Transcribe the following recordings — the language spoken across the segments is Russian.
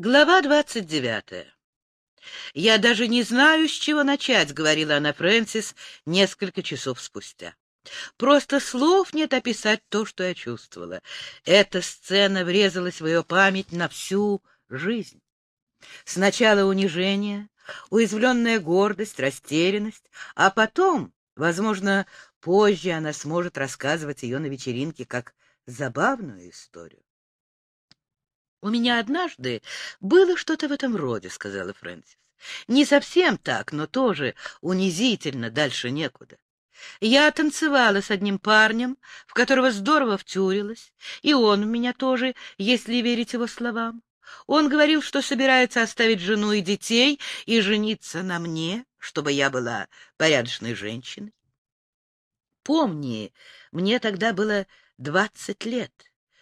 Глава двадцать девятая. «Я даже не знаю, с чего начать», — говорила она Фрэнсис несколько часов спустя. «Просто слов нет описать то, что я чувствовала. Эта сцена врезалась в ее память на всю жизнь. Сначала унижение, уязвленная гордость, растерянность, а потом, возможно, позже она сможет рассказывать ее на вечеринке как забавную историю. «У меня однажды было что-то в этом роде», — сказала Фрэнсис. «Не совсем так, но тоже унизительно, дальше некуда. Я танцевала с одним парнем, в которого здорово втюрилась, и он в меня тоже, если верить его словам. Он говорил, что собирается оставить жену и детей и жениться на мне, чтобы я была порядочной женщиной. Помни, мне тогда было двадцать лет,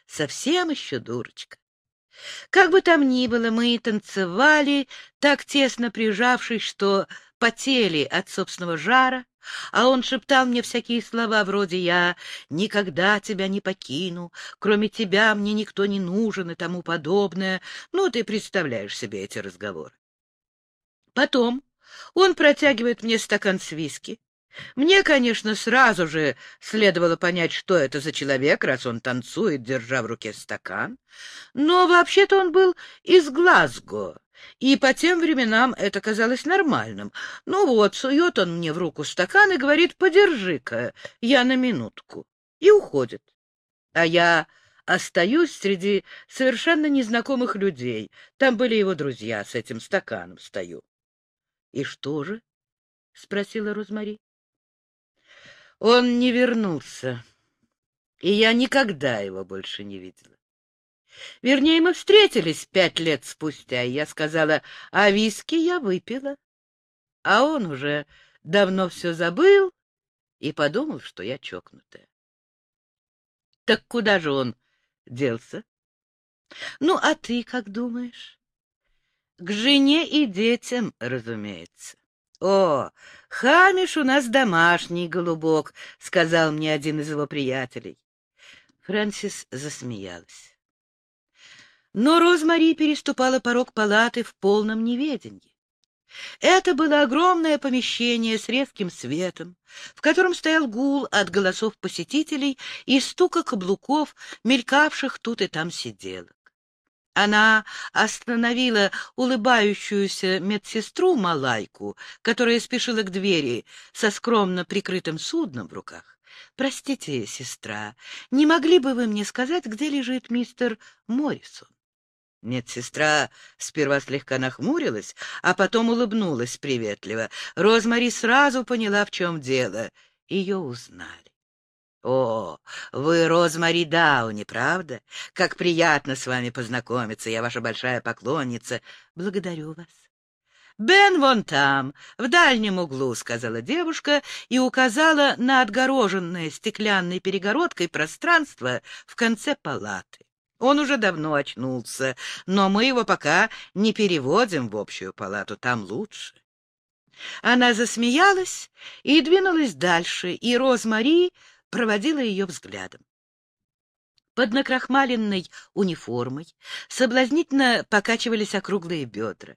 совсем еще дурочка. Как бы там ни было, мы танцевали, так тесно прижавшись, что потели от собственного жара, а он шептал мне всякие слова вроде «я никогда тебя не покину», «кроме тебя мне никто не нужен» и тому подобное. Ну, ты представляешь себе эти разговоры. Потом он протягивает мне стакан с виски, мне, конечно, сразу же следовало понять, что это за человек, раз он танцует, держа в руке стакан. Но вообще-то он был из Глазго, и по тем временам это казалось нормальным. Ну вот, сует он мне в руку стакан и говорит, подержи-ка, я на минутку, и уходит. А я остаюсь среди совершенно незнакомых людей. Там были его друзья, с этим стаканом стою. — И что же? — спросила Розмари. Он не вернулся, и я никогда его больше не видела. Вернее, мы встретились пять лет спустя, и я сказала, а виски я выпила. А он уже давно все забыл и подумал, что я чокнутая. Так куда же он делся? Ну, а ты как думаешь? К жене и детям, разумеется. — О, хамиш у нас домашний, голубок, — сказал мне один из его приятелей. Фрэнсис засмеялась. Но Розмари переступала порог палаты в полном неведении. Это было огромное помещение с резким светом, в котором стоял гул от голосов посетителей и стука каблуков, мелькавших тут и там сиделок. Она остановила улыбающуюся медсестру Малайку, которая спешила к двери со скромно прикрытым судном в руках. «Простите, сестра, не могли бы вы мне сказать, где лежит мистер Моррисон?» Медсестра сперва слегка нахмурилась, а потом улыбнулась приветливо. Розмари сразу поняла, в чем дело. Ее узнали. «О, вы Розмари Дауни, правда? Как приятно с вами познакомиться, я ваша большая поклонница. Благодарю вас». «Бен вон там, в дальнем углу», — сказала девушка и указала на отгороженное стеклянной перегородкой пространство в конце палаты. Он уже давно очнулся, но мы его пока не переводим в общую палату, там лучше. Она засмеялась и двинулась дальше, и Розмари проводила ее взглядом. Под накрахмаленной униформой соблазнительно покачивались округлые бедра.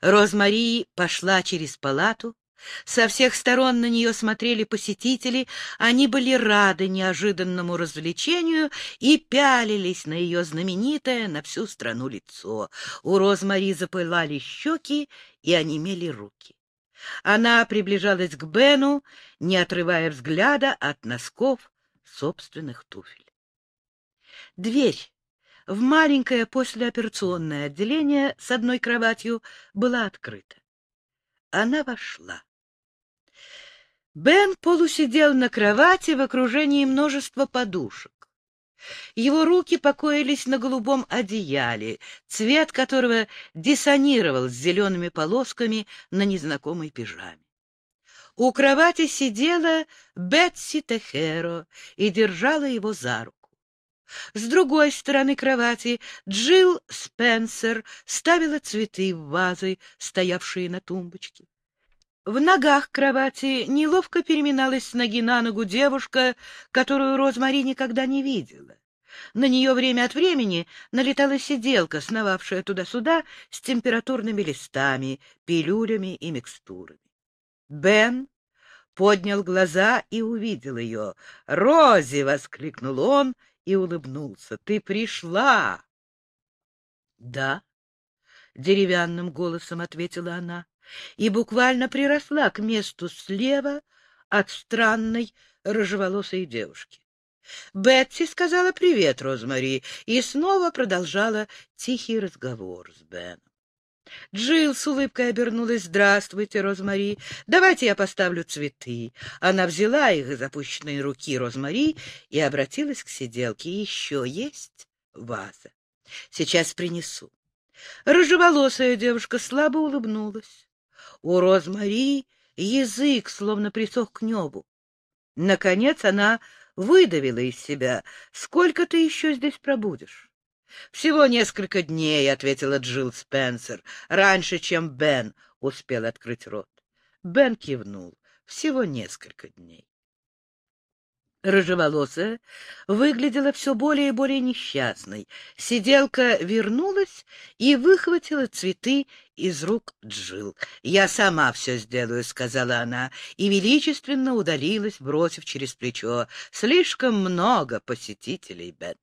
Розмари пошла через палату. Со всех сторон на нее смотрели посетители, они были рады неожиданному развлечению и пялились на ее знаменитое на всю страну лицо. У Розмари запылали щеки и онемели руки. Она приближалась к Бену, не отрывая взгляда от носков собственных туфель. Дверь в маленькое послеоперационное отделение с одной кроватью была открыта. Она вошла. Бен полусидел на кровати в окружении множества подушек. Его руки покоились на голубом одеяле, цвет которого диссонировал с зелеными полосками на незнакомой пижаме. У кровати сидела Бетси Техеро и держала его за руку. С другой стороны кровати Джилл Спенсер ставила цветы в вазы, стоявшие на тумбочке. В ногах кровати неловко переминалась с ноги на ногу девушка, которую Розмари никогда не видела. На нее время от времени налетала сиделка, сновавшая туда-сюда с температурными листами, пилюлями и микстурами. Бен поднял глаза и увидел ее. «Рози!» — воскликнул он и улыбнулся. «Ты пришла!» «Да», — деревянным голосом ответила она, и буквально приросла к месту слева от странной рыжеволосой девушки. Бетси сказала привет Розмари и снова продолжала тихий разговор с Беном. Джилл с улыбкой обернулась. «Здравствуйте, Розмари. Давайте я поставлю цветы». Она взяла их из опущенной руки Розмари и обратилась к сиделке. «Еще есть ваза? Сейчас принесу». Рыжеволосая девушка слабо улыбнулась. У Розмари язык словно присох к небу. Наконец она выдавила из себя. «Сколько ты еще здесь пробудешь?» «Всего несколько дней», — ответила Джилл Спенсер, раньше, чем Бен успел открыть рот. Бен кивнул. «Всего несколько дней». Рыжеволосая выглядела все более и более несчастной. Сиделка вернулась и выхватила цветы из рук Джил. «Я сама все сделаю», — сказала она, и величественно удалилась, бросив через плечо. «Слишком много посетителей, Бен».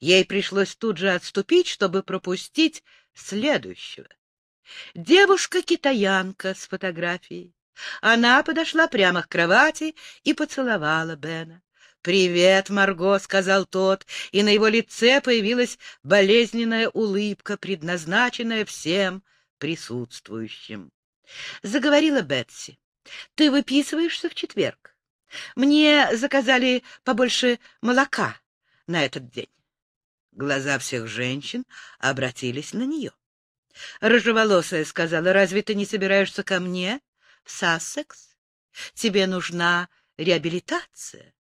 Ей пришлось тут же отступить, чтобы пропустить следующего. Девушка-китаянка с фотографией. Она подошла прямо к кровати и поцеловала Бена. «Привет, Марго», — сказал тот, и на его лице появилась болезненная улыбка, предназначенная всем присутствующим. Заговорила Бетси. «Ты выписываешься в четверг. Мне заказали побольше молока на этот день». Глаза всех женщин обратились на нее. Рыжеволосая сказала, «Разве ты не собираешься ко мне в Сассекс? Тебе нужна реабилитация».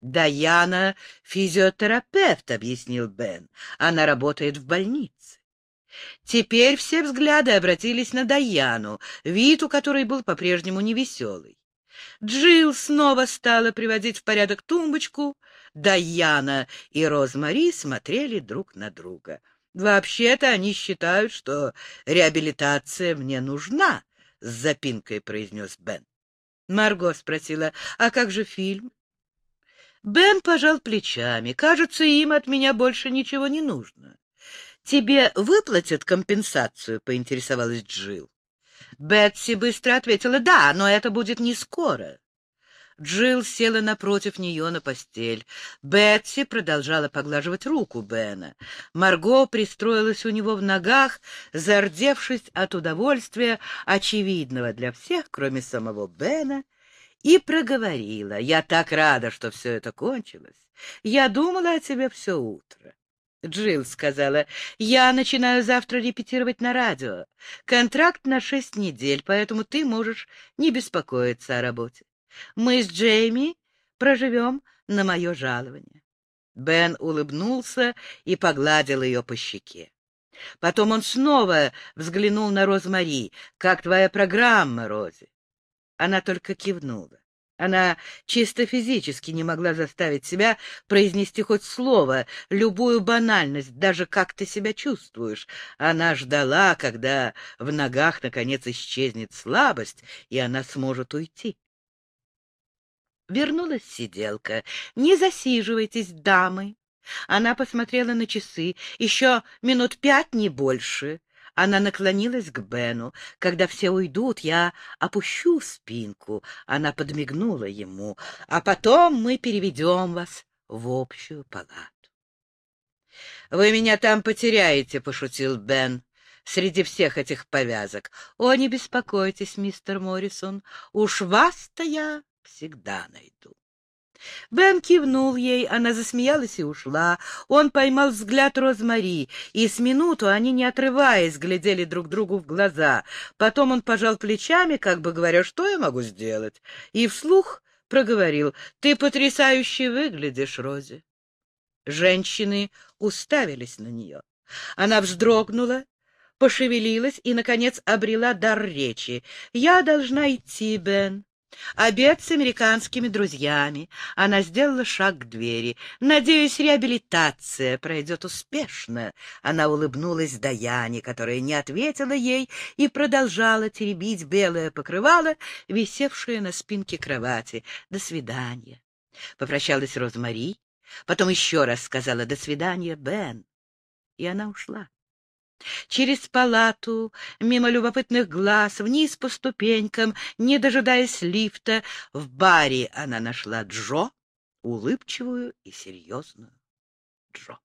«Даяна — физиотерапевт», — объяснил Бен. «Она работает в больнице». Теперь все взгляды обратились на Даяну, вид у которой был по-прежнему невеселый. Джилл снова стала приводить в порядок тумбочку. Даяна и Розмари смотрели друг на друга. «Вообще-то они считают, что реабилитация мне нужна», — с запинкой произнес Бен. Марго спросила, «А как же фильм?» Бен пожал плечами. Кажется, им от меня больше ничего не нужно. Тебе выплатят компенсацию, поинтересовалась Джилл. Бетси быстро ответила, да, но это будет не скоро. Джилл села напротив нее на постель. Бетси продолжала поглаживать руку Бена. Марго пристроилась у него в ногах, зардевшись от удовольствия, очевидного для всех, кроме самого Бена, и проговорила. «Я так рада, что все это кончилось. Я думала о тебе все утро». Джилл сказала, «Я начинаю завтра репетировать на радио. Контракт на шесть недель, поэтому ты можешь не беспокоиться о работе. Мы с Джейми проживем на мое жалование». Бен улыбнулся и погладил ее по щеке. Потом он снова взглянул на Розмари. «Как твоя программа, Рози?» Она только кивнула. Она чисто физически не могла заставить себя произнести хоть слово, любую банальность, даже как ты себя чувствуешь. Она ждала, когда в ногах наконец исчезнет слабость, и она сможет уйти. Вернулась сиделка. «Не засиживайтесь, дамы!» Она посмотрела на часы. «Еще минут пять, не больше. Она наклонилась к Бену. «Когда все уйдут, я опущу спинку». Она подмигнула ему. «А потом мы переведем вас в общую палату». «Вы меня там потеряете», — пошутил Бен среди всех этих повязок. «О, не беспокойтесь, мистер Моррисон, уж вас-то я всегда найду». Бен кивнул ей, она засмеялась и ушла. Он поймал взгляд Розмари, и с минуту они, не отрываясь, глядели друг другу в глаза. Потом он пожал плечами, как бы говоря, что я могу сделать, и вслух проговорил, «Ты потрясающе выглядишь, Рози». Женщины уставились на нее. Она вздрогнула, пошевелилась и, наконец, обрела дар речи. «Я должна идти, Бен. Обед с американскими друзьями. Она сделала шаг к двери. Надеюсь, реабилитация пройдет успешно. Она улыбнулась Даяне, которая не ответила ей и продолжала теребить белое покрывало, висевшее на спинке кровати. До свидания. Попрощалась Розмари, потом еще раз сказала «до свидания, Бен». И она ушла. Через палату, мимо любопытных глаз, вниз по ступенькам, не дожидаясь лифта, в баре она нашла Джо, улыбчивую и серьезную Джо.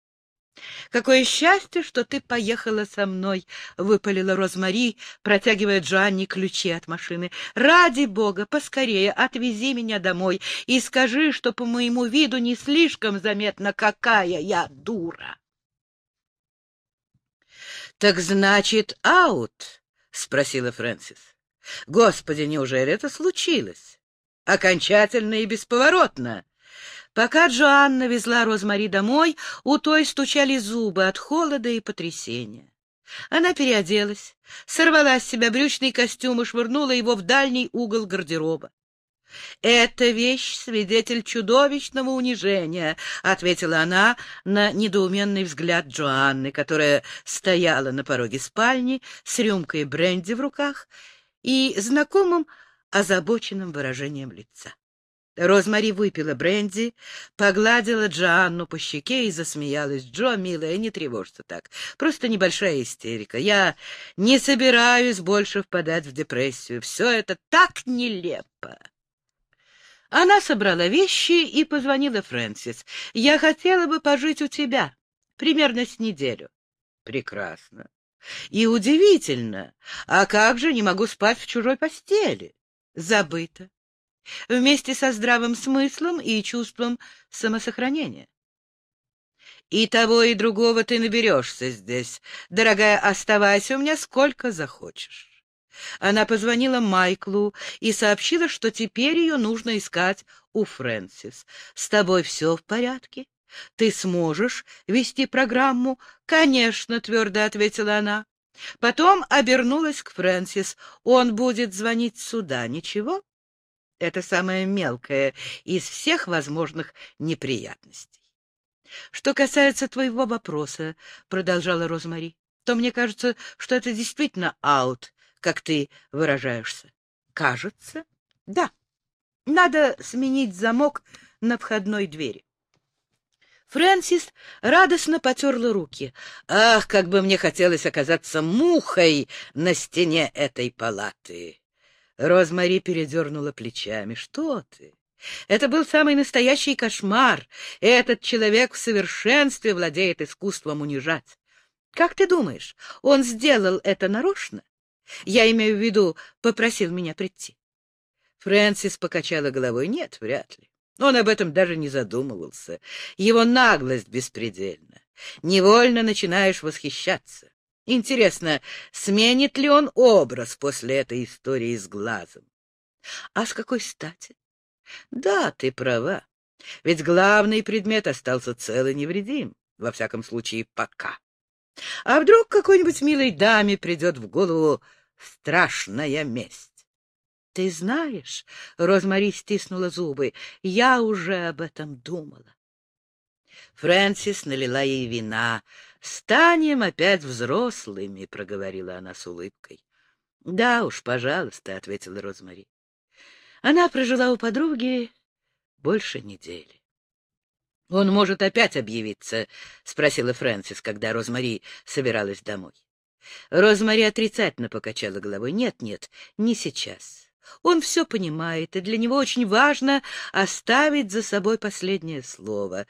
«Какое счастье, что ты поехала со мной!» — выпалила Розмари, протягивая Джоанне ключи от машины. «Ради бога, поскорее отвези меня домой и скажи, что по моему виду не слишком заметно, какая я дура!» «Так значит, аут?» — спросила Фрэнсис. «Господи, неужели это случилось? Окончательно и бесповоротно?» Пока Джоанна везла Розмари домой, у той стучали зубы от холода и потрясения. Она переоделась, сорвала с себя брючный костюм и швырнула его в дальний угол гардероба. «Эта вещь — свидетель чудовищного унижения», — ответила она на недоуменный взгляд Джоанны, которая стояла на пороге спальни с рюмкой бренди в руках и знакомым озабоченным выражением лица. Розмари выпила бренди, погладила Джоанну по щеке и засмеялась. «Джо, милая, не тревожься так. Просто небольшая истерика. Я не собираюсь больше впадать в депрессию. Все это так нелепо!» Она собрала вещи и позвонила Фрэнсис. «Я хотела бы пожить у тебя. Примерно с неделю». «Прекрасно. И удивительно. А как же не могу спать в чужой постели?» «Забыто. Вместе со здравым смыслом и чувством самосохранения». «И того, и другого ты наберешься здесь. Дорогая, оставайся у меня сколько захочешь». Она позвонила Майклу и сообщила, что теперь ее нужно искать у Фрэнсис. «С тобой все в порядке? Ты сможешь вести программу?» «Конечно», — твердо ответила она. Потом обернулась к Фрэнсис. «Он будет звонить сюда, ничего?» Это самое мелкое из всех возможных неприятностей. «Что касается твоего вопроса», — продолжала Розмари, — «то мне кажется, что это действительно аут, как ты выражаешься. Кажется, да. Надо сменить замок на входной двери. Фрэнсис радостно потерла руки. Ах, как бы мне хотелось оказаться мухой на стене этой палаты! Розмари передернула плечами. Что ты? Это был самый настоящий кошмар. Этот человек в совершенстве владеет искусством унижать. Как ты думаешь, он сделал это нарочно? Я имею в виду, попросил меня прийти. Фрэнсис покачала головой. Нет, вряд ли. Он об этом даже не задумывался. Его наглость беспредельна. Невольно начинаешь восхищаться. Интересно, сменит ли он образ после этой истории с глазом? А с какой стати? Да, ты права. Ведь главный предмет остался цел и невредим. Во всяком случае, пока. А вдруг какой-нибудь милой даме придет в голову страшная месть? — Ты знаешь, — Розмари стиснула зубы, — я уже об этом думала. Фрэнсис налила ей вина. «Станем опять взрослыми», — проговорила она с улыбкой. «Да уж, пожалуйста», — ответила Розмари. Она прожила у подруги больше недели. «Он может опять объявиться?» — спросила Фрэнсис, когда Розмари собиралась домой. Розмари отрицательно покачала головой. «Нет, нет, не сейчас. Он все понимает, и для него очень важно оставить за собой последнее слово.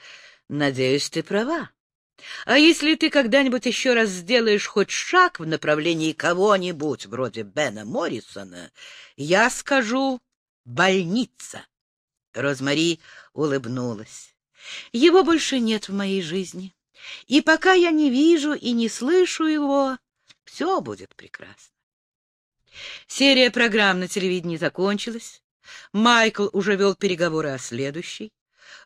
Надеюсь, ты права. А если ты когда-нибудь еще раз сделаешь хоть шаг в направлении кого-нибудь, вроде Бена Моррисона, я скажу «больница». Розмари улыбнулась. Его больше нет в моей жизни. И пока я не вижу и не слышу его, все будет прекрасно. Серия программ на телевидении закончилась. Майкл уже вел переговоры о следующей.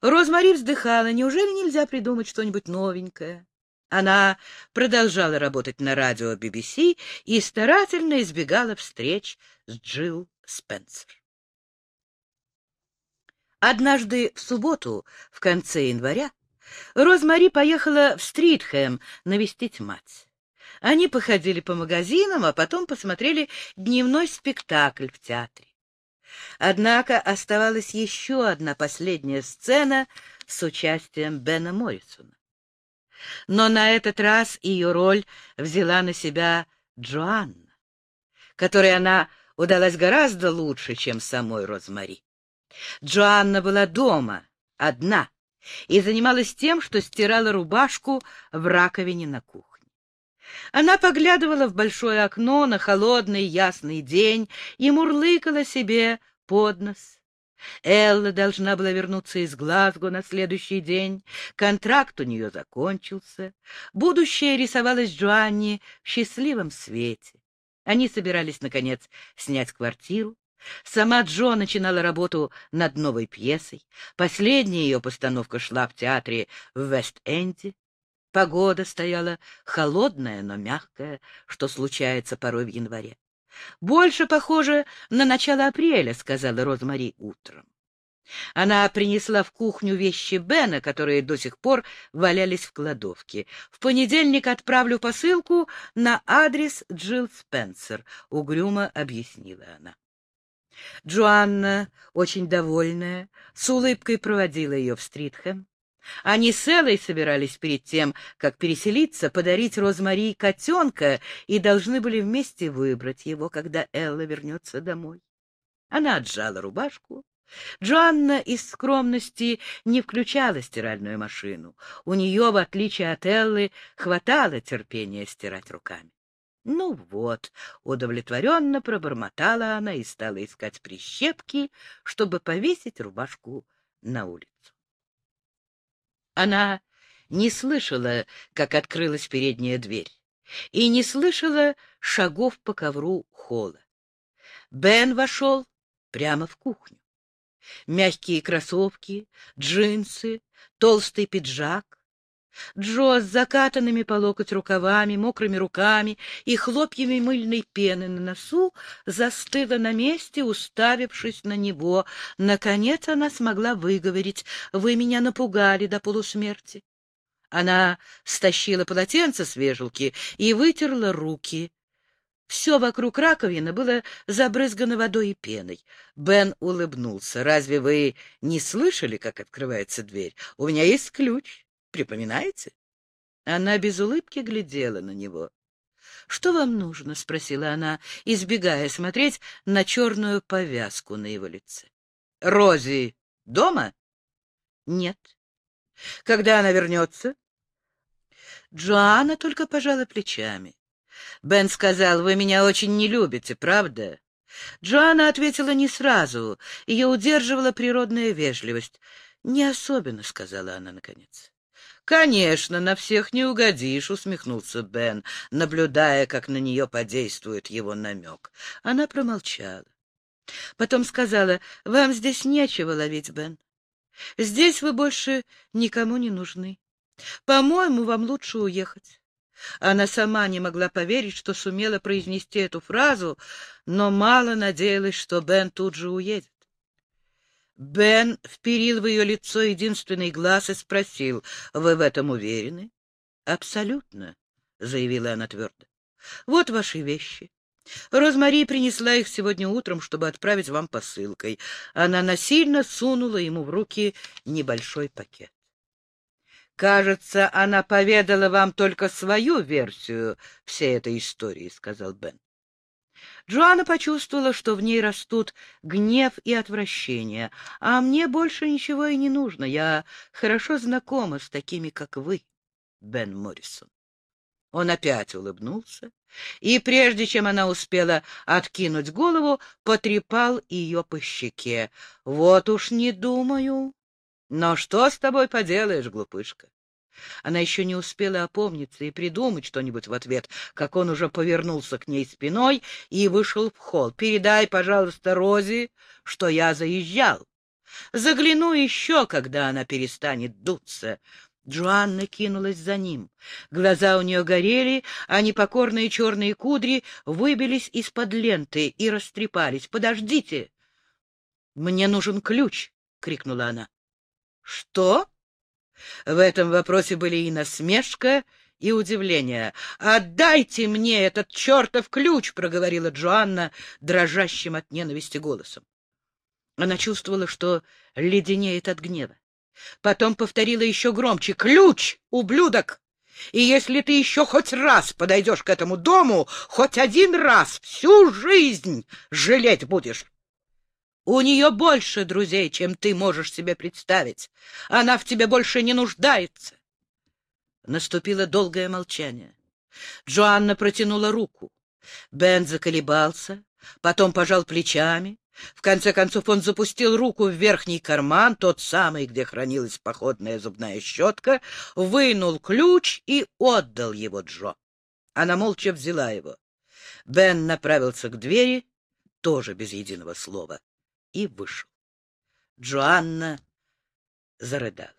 Розмари вздыхала. Неужели нельзя придумать что-нибудь новенькое? Она продолжала работать на радио BBC и старательно избегала встреч с Джилл Спенсер. Однажды в субботу, в конце января, Розмари поехала в Стритхэм навестить мать. Они походили по магазинам, а потом посмотрели дневной спектакль в театре. Однако оставалась еще одна последняя сцена с участием Бена Моррисона. Но на этот раз ее роль взяла на себя Джоанна, которой она удалась гораздо лучше, чем самой Розмари. Джоанна была дома, одна, и занималась тем, что стирала рубашку в раковине на кухне. Она поглядывала в большое окно на холодный ясный день и мурлыкала себе под нос. Элла должна была вернуться из Глазго на следующий день. Контракт у нее закончился. Будущее рисовалось Джоанне в счастливом свете. Они собирались, наконец, снять квартиру. Сама Джо начинала работу над новой пьесой. Последняя ее постановка шла в театре в Вест-Энде. Погода стояла холодная, но мягкая, что случается порой в январе. «Больше похоже на начало апреля», — сказала Розмари утром. Она принесла в кухню вещи Бена, которые до сих пор валялись в кладовке. В понедельник отправлю посылку на адрес Джилл Спенсер, — угрюмо объяснила она. Джоанна, очень довольная, с улыбкой проводила ее в Стритхэм. Они с Эллой собирались перед тем, как переселиться, подарить Розмари котенка и должны были вместе выбрать его, когда Элла вернется домой. Она отжала рубашку, Джоанна из скромности не включала стиральную машину. У нее, в отличие от Эллы, хватало терпения стирать руками. Ну вот, удовлетворенно пробормотала она и стала искать прищепки, чтобы повесить рубашку на улицу. Она не слышала, как открылась передняя дверь, и не слышала шагов по ковру холла. Бен вошел прямо в кухню. Мягкие кроссовки, джинсы, толстый пиджак. Джо с закатанными по локоть рукавами, мокрыми руками и хлопьями мыльной пены на носу застыла на месте, уставившись на него. Наконец она смогла выговорить «Вы меня напугали до полусмерти». Она стащила полотенце с вешалки и вытерла руки. Все вокруг раковины было забрызгано водой и пеной. Бен улыбнулся. «Разве вы не слышали, как открывается дверь? У меня есть ключ. Припоминаете?» Она без улыбки глядела на него. «Что вам нужно?» — спросила она, избегая смотреть на черную повязку на его лице. «Рози дома?» «Нет». «Когда она вернется?» Джоанна только пожала плечами. Бен сказал, вы меня очень не любите, правда? Джоанна ответила не сразу. Ее удерживала природная вежливость. «Не особенно», — сказала она наконец. «Конечно, на всех не угодишь», — усмехнулся Бен, наблюдая, как на нее подействует его намек. Она промолчала. Потом сказала, «Вам здесь нечего ловить, Бен. Здесь вы больше никому не нужны. По-моему, вам лучше уехать. Она сама не могла поверить, что сумела произнести эту фразу, но мало надеялась, что Бен тут же уедет. Бен вперил в ее лицо единственный глаз и спросил, «Вы в этом уверены?» «Абсолютно», — заявила она твердо. «Вот ваши вещи. Розмари принесла их сегодня утром, чтобы отправить вам посылкой. Она насильно сунула ему в руки небольшой пакет. «Кажется, она поведала вам только свою версию всей этой истории», — сказал Бен. Джоанна почувствовала, что в ней растут гнев и отвращение. «А мне больше ничего и не нужно. Я хорошо знакома с такими, как вы, Бен Моррисон». Он опять улыбнулся, и прежде чем она успела откинуть голову, потрепал ее по щеке. «Вот уж не думаю, но что с тобой поделаешь, глупышка? Она еще не успела опомниться и придумать что-нибудь в ответ, как он уже повернулся к ней спиной и вышел в холл. «Передай, пожалуйста, Розе, что я заезжал. Загляну еще, когда она перестанет дуться». Джоанна кинулась за ним. Глаза у нее горели, а непокорные черные кудри выбились из-под ленты и растрепались. «Подождите! Мне нужен ключ!» — крикнула она. «Что?» В этом вопросе были и насмешка, и удивление. «Отдайте мне этот чертов ключ!» — проговорила Джоанна дрожащим от ненависти голосом. Она чувствовала, что леденеет от гнева. Потом повторила еще громче. «Ключ, ублюдок! И если ты еще хоть раз подойдешь к этому дому, хоть один раз, всю жизнь жалеть будешь!» У нее больше друзей, чем ты можешь себе представить. Она в тебе больше не нуждается. Наступило долгое молчание. Джоанна протянула руку. Бен заколебался, потом пожал плечами. В конце концов он запустил руку в верхний карман, тот самый, где хранилась походная зубная щетка, вынул ключ и отдал его Джо. Она молча взяла его. Бен направился к двери, тоже без единого слова и вышел. Джоанна зарыдала.